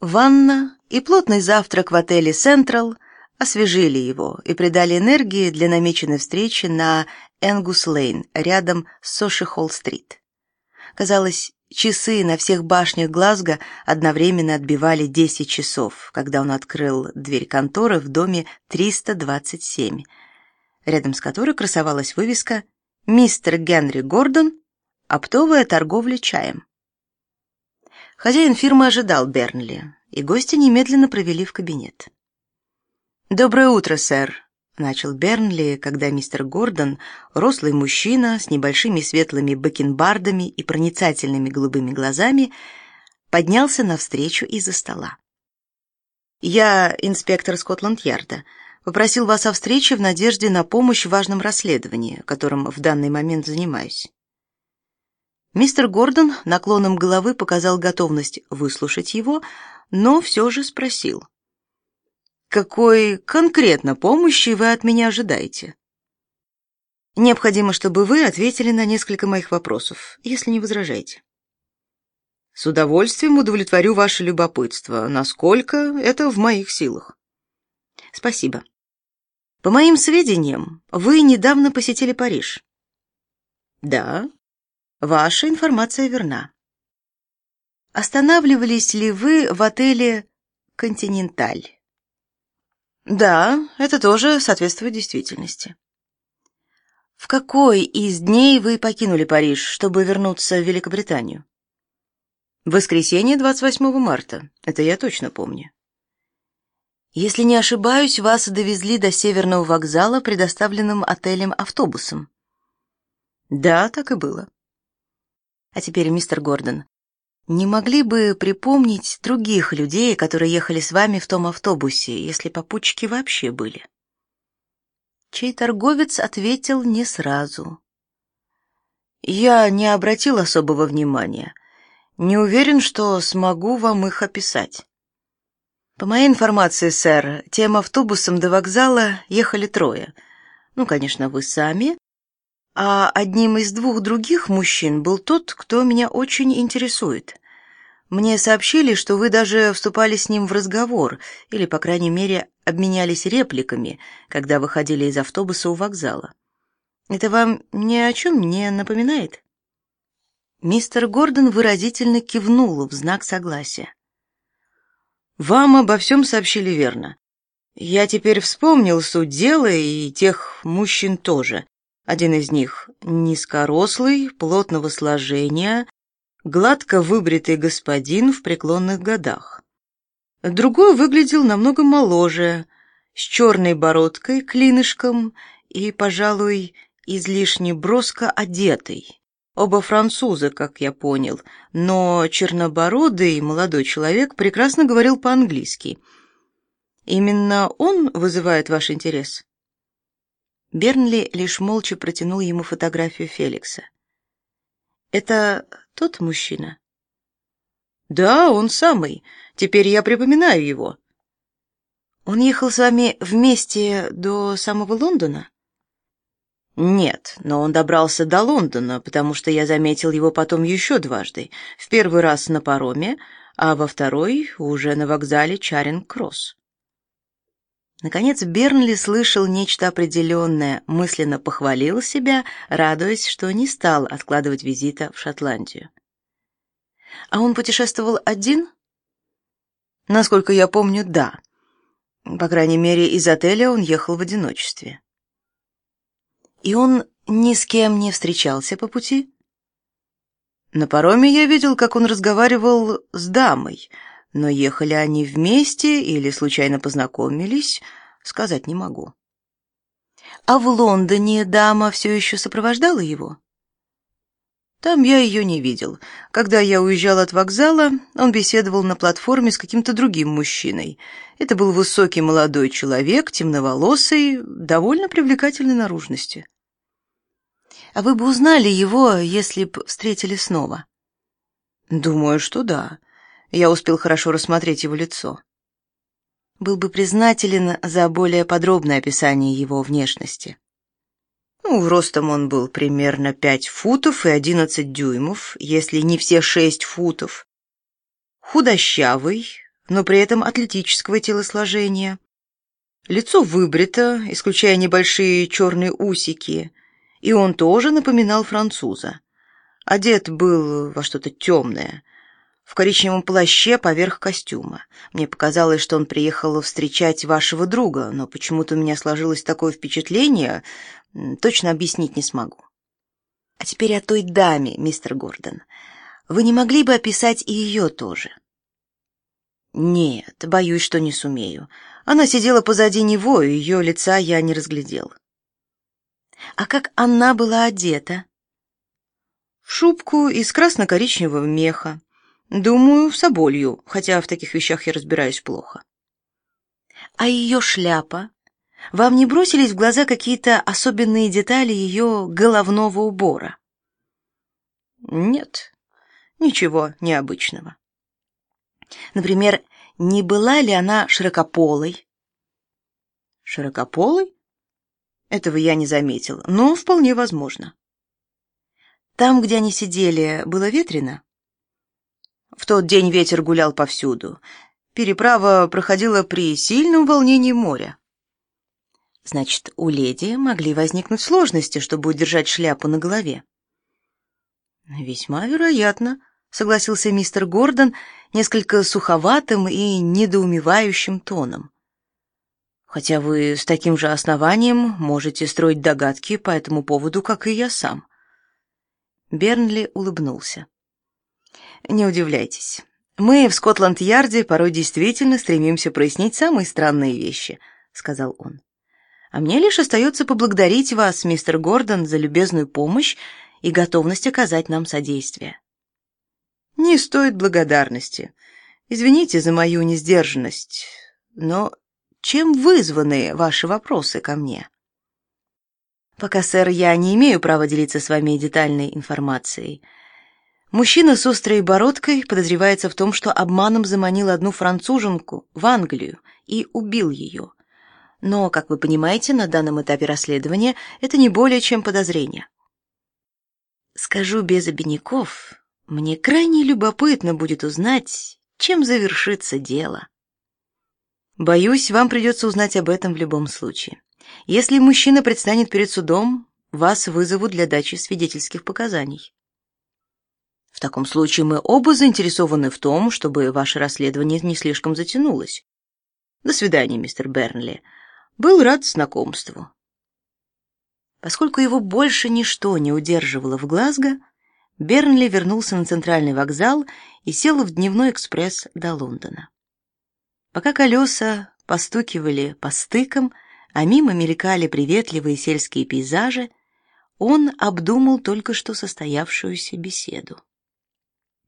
Ванна и плотный завтрак в отеле «Централ» освежили его и придали энергии для намеченной встречи на Энгус-Лейн, рядом с Соши-Холл-стрит. Казалось, часы на всех башнях Глазго одновременно отбивали 10 часов, когда он открыл дверь конторы в доме 327, рядом с которой красовалась вывеска «Мистер Генри Гордон. Оптовая торговля чаем». Хозяин фирмы ожидал Бернли, и гости немедленно провели в кабинет. «Доброе утро, сэр», — начал Бернли, когда мистер Гордон, рослый мужчина с небольшими светлыми бакенбардами и проницательными голубыми глазами, поднялся навстречу из-за стола. «Я инспектор Скотланд-Ярда. Попросил вас о встрече в надежде на помощь в важном расследовании, которым в данный момент занимаюсь. Мистер Гордон наклоном головы показал готовность выслушать его, но все же спросил. «Какой конкретно помощи вы от меня ожидаете?» «Необходимо, чтобы вы ответили на несколько моих вопросов, если не возражаете». «С удовольствием удовлетворю ваше любопытство, насколько это в моих силах». «Спасибо. По моим сведениям, вы недавно посетили Париж». «Да, Ваша информация верна. Останавливались ли вы в отеле «Континенталь»? Да, это тоже соответствует действительности. В какой из дней вы покинули Париж, чтобы вернуться в Великобританию? В воскресенье 28 марта. Это я точно помню. Если не ошибаюсь, вас довезли до Северного вокзала предоставленным отелем автобусом. Да, так и было. А теперь, мистер Гордон, не могли бы припомнить других людей, которые ехали с вами в том автобусе, если попутчики вообще были? Чей торговец ответил не сразу. Я не обратил особого внимания. Не уверен, что смогу вам их описать. По моей информации, сэр, тем автобусом до вокзала ехали трое. Ну, конечно, вы сами, а одним из двух других мужчин был тот, кто меня очень интересует. Мне сообщили, что вы даже вступали с ним в разговор, или, по крайней мере, обменялись репликами, когда выходили из автобуса у вокзала. Это вам ни о чем не напоминает? Мистер Гордон выразительно кивнул в знак согласия. Вам обо всем сообщили верно. Я теперь вспомнил суть дела и тех мужчин тоже. Один из них низкорослый, плотного сложения, гладко выбритый господин в преклонных годах. Другой выглядел намного моложе, с черной бородкой, клинышком и, пожалуй, излишне броско одетый. Оба французы, как я понял, но чернобородый молодой человек прекрасно говорил по-английски. Именно он вызывает ваш интерес? Бернли лишь молча протянул ему фотографию Феликса. «Это тот мужчина?» «Да, он самый. Теперь я припоминаю его». «Он ехал с вами вместе до самого Лондона?» «Нет, но он добрался до Лондона, потому что я заметил его потом еще дважды. В первый раз на пароме, а во второй уже на вокзале Чаринг-Кросс». Наконец Бернли слышал нечто определенное, мысленно похвалил себя, радуясь, что не стал откладывать визита в Шотландию. А он путешествовал один? Насколько я помню, да. По крайней мере, из отеля он ехал в одиночестве. И он ни с кем не встречался по пути? На пароме я видел, как он разговаривал с дамой, но ехали они вместе или случайно познакомились, сказать не могу. А в Лондоне дама все еще сопровождала его? Там я ее не видел. Когда я уезжал от вокзала, он беседовал на платформе с каким-то другим мужчиной. Это был высокий молодой человек, темноволосый, довольно привлекательной наружности. А вы бы узнали его, если б встретили снова? Думаю, что да. Я успел хорошо рассмотреть его лицо. Был бы признателен за более подробное описание его внешности. Ну, ростом он был примерно 5 футов и 11 дюймов, если не все 6 футов. Худощавый, но при этом атлетического телосложения. Лицо выбрито, исключая небольшие черные усики, и он тоже напоминал француза. Одет был во что-то темное, в коричневом плаще поверх костюма. Мне показалось, что он приехал встречать вашего друга, но почему-то у меня сложилось такое впечатление, точно объяснить не смогу. А теперь о той даме, мистер Гордон. Вы не могли бы описать и ее тоже? Нет, боюсь, что не сумею. Она сидела позади него, и ее лица я не разглядел. А как она была одета? В шубку из красно-коричневого меха. Думаю, в соболью, хотя в таких вещах я разбираюсь плохо. А ее шляпа? Вам не бросились в глаза какие-то особенные детали ее головного убора? Нет, ничего необычного. Например, не была ли она широкополой? Широкополой? Этого я не заметил, но вполне возможно. Там, где они сидели, было ветрено? В тот день ветер гулял повсюду. Переправа проходила при сильном волнении моря. Значит, у леди могли возникнуть сложности, чтобы удержать шляпу на голове. Весьма вероятно, согласился мистер Гордон несколько суховатым и недоумевающим тоном. Хотя вы с таким же основанием можете строить догадки по этому поводу, как и я сам. Бернли улыбнулся. Не удивляйтесь. Мы в Скотланд-Ярде порой действительно стремимся прояснить самые странные вещи, сказал он. А мне лишь остается поблагодарить вас, мистер Гордон, за любезную помощь и готовность оказать нам содействие. Не стоит благодарности. Извините за мою несдержанность, но чем вызваны ваши вопросы ко мне? Пока, сэр, я не имею права делиться с вами детальной информацией. Мужчина с острой бородкой подозревается в том, что обманом заманил одну француженку в Англию и убил ее. Но, как вы понимаете, на данном этапе расследования это не более чем подозрение. Скажу без обиняков, мне крайне любопытно будет узнать, чем завершится дело. Боюсь, вам придется узнать об этом в любом случае. Если мужчина предстанет перед судом, вас вызовут для дачи свидетельских показаний. В таком случае мы оба заинтересованы в том, чтобы ваше расследование не слишком затянулось. До свидания, мистер Бернли. Был рад знакомству. Поскольку его больше ничто не удерживало в Глазго, Бернли вернулся на центральный вокзал и сел в дневной экспресс до Лондона. Пока колеса постукивали по стыкам, а мимо мелькали приветливые сельские пейзажи, он обдумал только что состоявшуюся беседу.